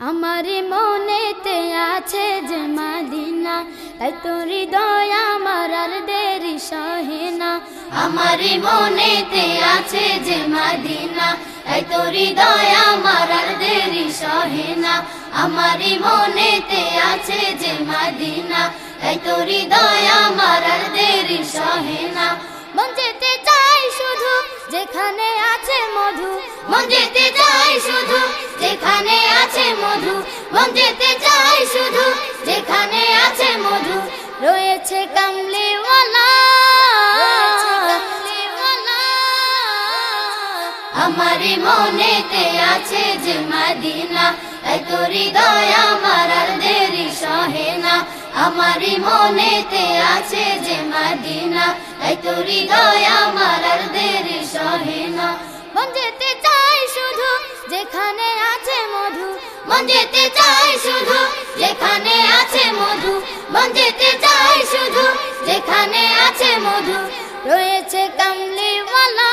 আমার মনেতে আছে যে মাদিনা, তাই তোর হৃদয় আমার আর দেরি সহে না। আমার মনেতে আছে যে মাদিনা, তাই তোর হৃদয় আমার আর দেরি সহে না। আমার মনেতে আছে যে মাদিনা, তাই তোর হৃদয় আমার আর দেরি সহে না। যেখানে আছে মধু মন যেতে চাই শুধু। যেখানে আছে মধু মন যেতে চাই শুধু। যেখানে আছে মধু রয়েছে কামলিওয়ালা। আমার মনেতে আছে যে মাদিনা। তোর হৃদয় আমার দেরি সহে না। আমার মনেতে আছে যে মাদিনা। তোর হৃদয় আমার যেখানে আছে মধু। মন যেতে চাই শুধু যেখানে আছে মধু। মন যেতে চাই শুধু যেখানে আছে মধু। রয়েছে কামলিওয়ালা।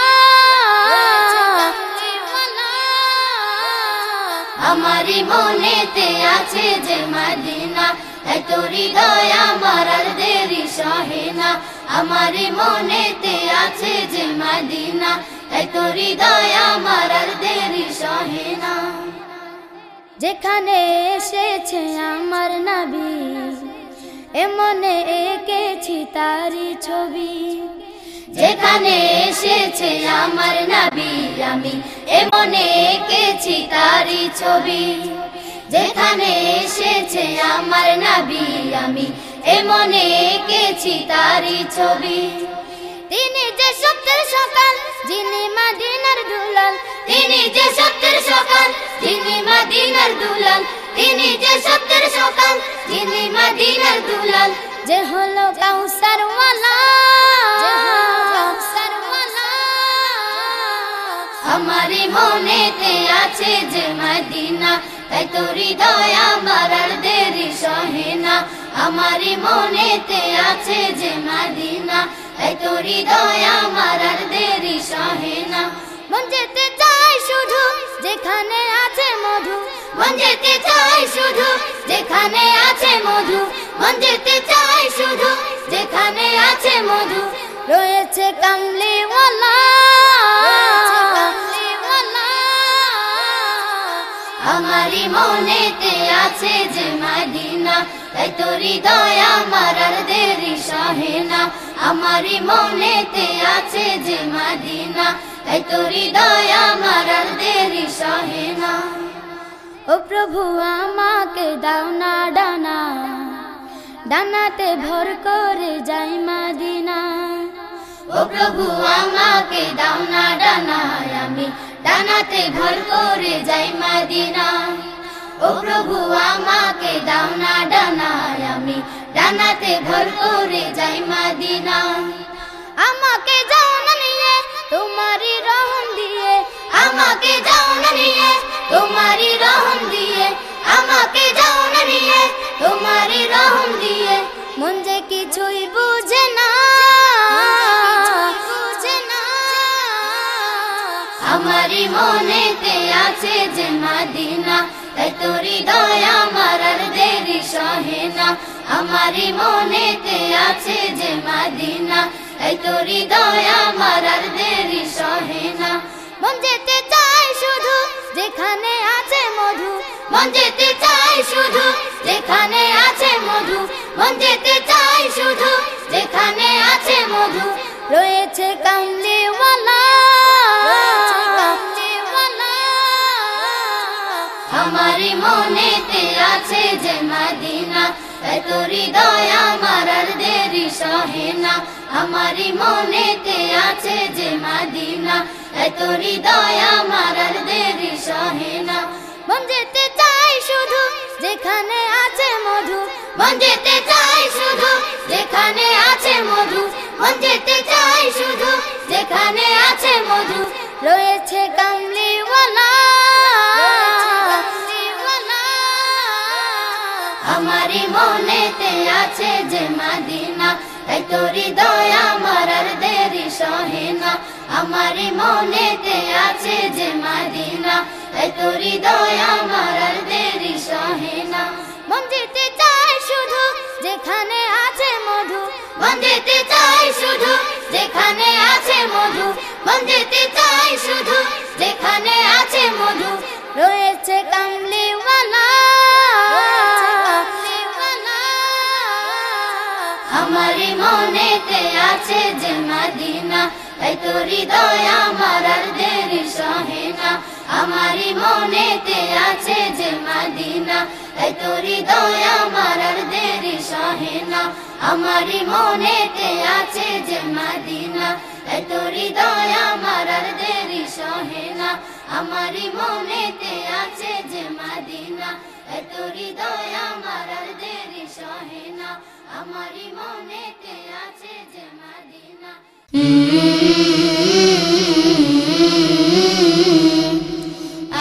আমারই মনেতে আছে যে মাদিনা। আমার আর দেরি আমারই মনেতে আছে যে মাদিনা, তাই তোর হৃদয় আমার আর দেরি সহে না। যেখানে এসেছে আমার নাবি, এমনে এঁকেছি তারি ছবি। যেখানে এসেছে আমার নাবি, আমি এমনে এঁকেছি তারি ছবি। যেখানে এসেছে আমার নাবি, আমি এমনে এঁকেছি তারি ছবি। তিনি যে সত্যের সকাল যিনি মাদিনার দুলাল। তিনি যে সত্যের সকাল যিনি মাদিনার দুলাল। তিনি যে সত্যের সকাল যিনি মাদিনার দুলাল। যে হলো কাউসারওয়ালা আমারই মনেতে আছে যে মদিনা। তাই তোর হৃদয় আমার আর দেরি না আমারই মনেতে আছে যে মদিনা। তাই তোর হৃদয় আমার আর দেরি সহে না। মন যেতে চাই শুধু যেখানে আছে মধু। মন যেতে চাই শুধু যেখানে আছে মধু। মন যেতে চাই শুধু যেখানে আছে মধু। রয়েছে কামলিওয়ালা। আমারই মনেতে আছে যে মাদিনা। তাই তোর হৃদয় আমার আর দেরি সহে না। আমারই মনেতে আছে যে মাদিনা। তাই তোর হৃদয় আমার আর দেরি সহে না। ও প্রভু, আমাকে দাও না ডানা। ডানাতে ভর করে যাই মাদিনা। ও প্রভু, আমাকে দাও না ডানায় আমি ডানাতে ভর করে যাই মাদিনা। ও প্রভু, আমাকে ডানাতে ভর করে যাই মাদিনা। আমাকে যাও না নিয়ে তোমারই রহম দিয়ে। আমাকে যাও না নিয়ে তোমারই রহম দিয়ে। আমাকে যাও না নিয়ে তোমারই রহম দিয়ে। মন যে কিছুই বুঝে না। আমারই মনেতে আছে যে মাদিনা। তাই তোর হৃদয় আমার আর দেরি সহে না। আমারই মনেতে আছে যে মাদিনা, তাই তোর হৃদয় আমার আর দেরি সহে না। মন যেতে চাই শুধু যেখানে আছে মধু, মন যেতে চাই শুধু যেখানে আছে মধু, মন যেতে চাই শুধু যেখানে আছে মধু। রয়েছে কামলিওয়ালা আমারই মাদিনা তাই তোর আমারই মনেতে আছে যে মাদিনা তাই তোর হৃদয় আমার আর দেরি সহে না চাই শুধু যেখানে আছে মধু মন চাই শুধু যেখানে আছে মধু মন চাই শুধু যেখানে আমারি মনেতে আছে যে মাদিনা। তাই তোরি দয়া মারার দেরি সহে না। আমারি মনেতে আছে যে মাদিনা। তাই তোরি দয়া মরার দেরি সহে না। মন যেতে চাই শুধু যেখানে আছে মধু। মন যেতে চাই শুধু যেখানে আছে মধু। মন যেতে চাই শুধু যেখানে আছে মধু। রয়েছে কাম আমারি মনেতে আছে যে মদিনা, তাই তো হৃদয় আমার আর দেরি সহে না। আমারি মনেতে আছে যে মদিনা, তাই তো হৃদয় আমার আর দেরি সহে না। আমারি মনেতে আছে যে মদিনা, তাই তো হৃদয় আমারি মনেতে আছে যে মাদিনা তাই তো হৃদয় আমার আর দেরি সহে না। আমারি মনেতে আছে যে মাদিনা।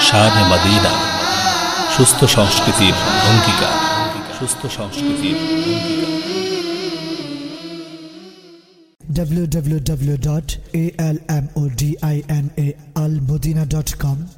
শানে মদিনা, সুস্থ সংস্কৃতির অঙ্গীকার, সুস্থ সংস্কৃতির অঙ্গীকার। www.almodinacom